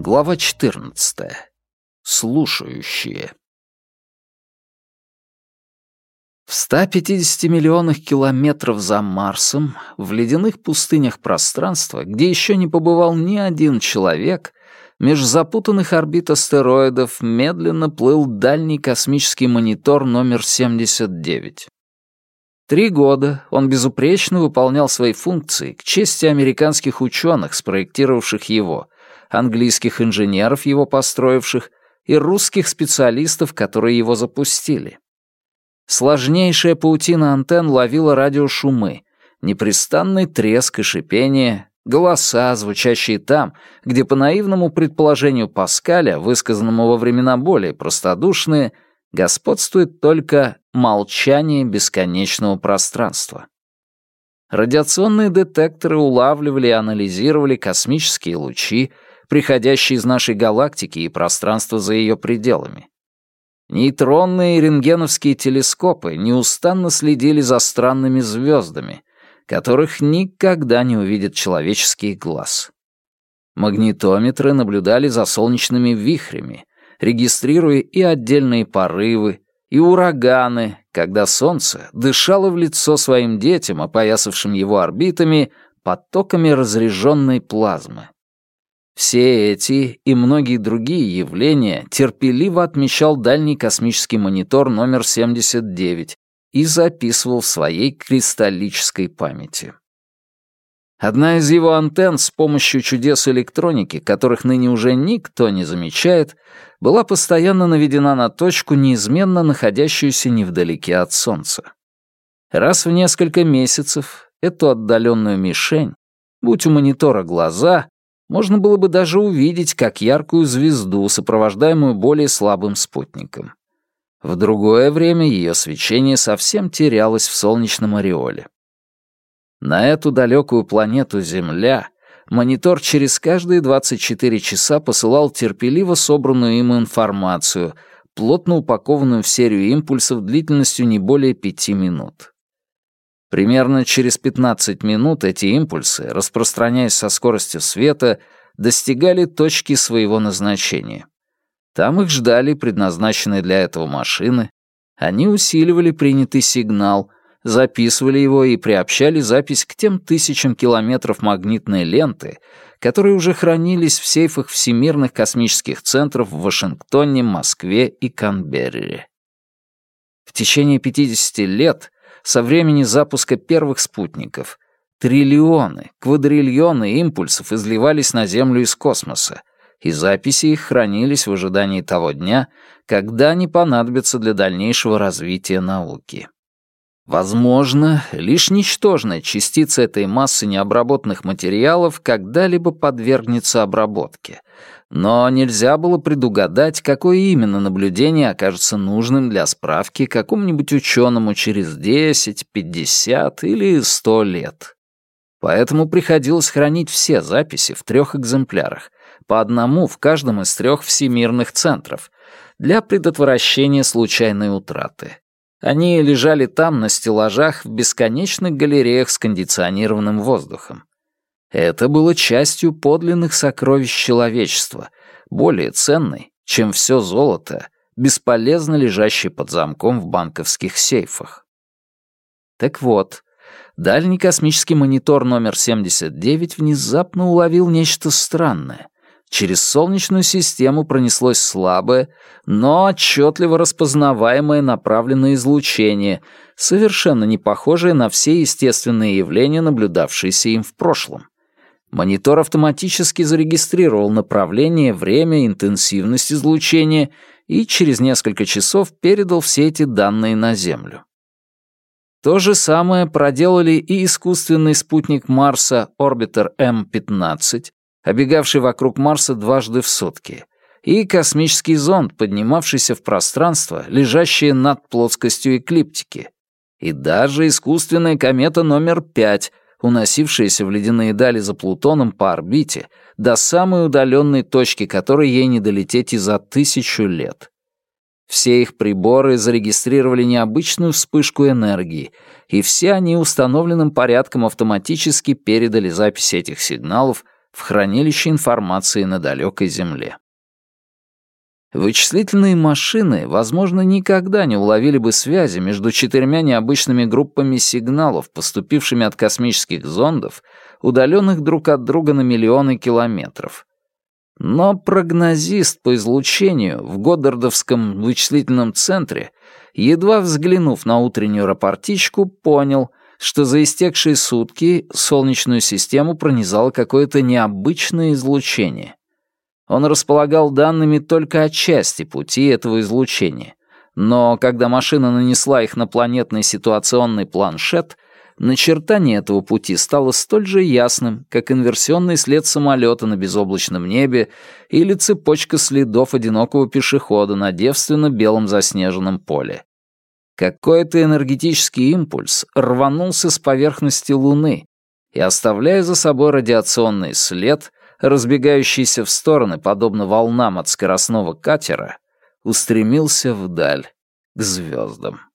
Глава 14. Слушающие. В 150 миллионах километров за Марсом, в ледяных пустынях пространства, где еще не побывал ни один человек, меж запутанных орбит астероидов медленно плыл дальний космический монитор номер 79. Три года он безупречно выполнял свои функции к чести американских ученых, спроектировавших его, английских инженеров, его построивших, и русских специалистов, которые его запустили. Сложнейшая паутина антенн ловила радиошумы, непрестанный треск и шипение, голоса, звучащие там, где по наивному предположению Паскаля, высказанному во времена более простодушные, господствует только молчание бесконечного пространства. Радиационные детекторы улавливали и анализировали космические лучи, приходящие из нашей галактики и пространства за ее пределами. Нейтронные и рентгеновские телескопы неустанно следили за странными звездами, которых никогда не увидит человеческий глаз. Магнитометры наблюдали за солнечными вихрями, регистрируя и отдельные порывы, и ураганы, когда Солнце дышало в лицо своим детям, опоясавшим его орбитами, потоками разряженной плазмы. Все эти и многие другие явления терпеливо отмечал дальний космический монитор номер 79 и записывал в своей кристаллической памяти. Одна из его антенн с помощью чудес электроники, которых ныне уже никто не замечает, была постоянно наведена на точку, неизменно находящуюся невдалеке от Солнца. Раз в несколько месяцев эту отдаленную мишень, будь у монитора глаза, можно было бы даже увидеть как яркую звезду, сопровождаемую более слабым спутником. В другое время ее свечение совсем терялось в солнечном ореоле. На эту далекую планету Земля монитор через каждые 24 часа посылал терпеливо собранную им информацию, плотно упакованную в серию импульсов длительностью не более пяти минут. Примерно через 15 минут эти импульсы, распространяясь со скоростью света, достигали точки своего назначения. Там их ждали предназначенные для этого машины, они усиливали принятый сигнал, записывали его и приобщали запись к тем тысячам километров магнитной ленты, которые уже хранились в сейфах всемирных космических центров в Вашингтоне, Москве и Канберре. В течение 50 лет со времени запуска первых спутников. Триллионы, квадриллионы импульсов изливались на Землю из космоса, и записи их хранились в ожидании того дня, когда они понадобятся для дальнейшего развития науки. Возможно, лишь ничтожная частица этой массы необработанных материалов когда-либо подвергнется обработке, но нельзя было предугадать, какое именно наблюдение окажется нужным для справки какому-нибудь ученому через 10, 50 или 100 лет. Поэтому приходилось хранить все записи в трех экземплярах, по одному в каждом из трех всемирных центров, для предотвращения случайной утраты. Они лежали там на стеллажах в бесконечных галереях с кондиционированным воздухом. Это было частью подлинных сокровищ человечества, более ценной, чем все золото, бесполезно лежащее под замком в банковских сейфах. Так вот, дальний космический монитор номер 79 внезапно уловил нечто странное. Через Солнечную систему пронеслось слабое, но отчетливо распознаваемое направленное излучение, совершенно не похожее на все естественные явления, наблюдавшиеся им в прошлом. Монитор автоматически зарегистрировал направление, время, интенсивность излучения и через несколько часов передал все эти данные на Землю. То же самое проделали и искусственный спутник Марса Orbiter M-15, обегавший вокруг Марса дважды в сутки, и космический зонд, поднимавшийся в пространство, лежащее над плоскостью эклиптики, и даже искусственная комета номер 5, уносившаяся в ледяные дали за Плутоном по орбите до самой удаленной точки, которой ей не долететь и за тысячу лет. Все их приборы зарегистрировали необычную вспышку энергии, и все они установленным порядком автоматически передали записи этих сигналов в хранилище информации на далекой Земле. Вычислительные машины, возможно, никогда не уловили бы связи между четырьмя необычными группами сигналов, поступившими от космических зондов, удаленных друг от друга на миллионы километров. Но прогнозист по излучению в Годдардовском вычислительном центре, едва взглянув на утреннюю рапортичку, понял, что за истекшие сутки Солнечную систему пронизало какое-то необычное излучение. Он располагал данными только о части пути этого излучения. Но когда машина нанесла их на планетный ситуационный планшет, начертание этого пути стало столь же ясным, как инверсионный след самолета на безоблачном небе или цепочка следов одинокого пешехода на девственно-белом заснеженном поле. Какой-то энергетический импульс рванулся с поверхности Луны и, оставляя за собой радиационный след, разбегающийся в стороны, подобно волнам от скоростного катера, устремился вдаль, к звездам.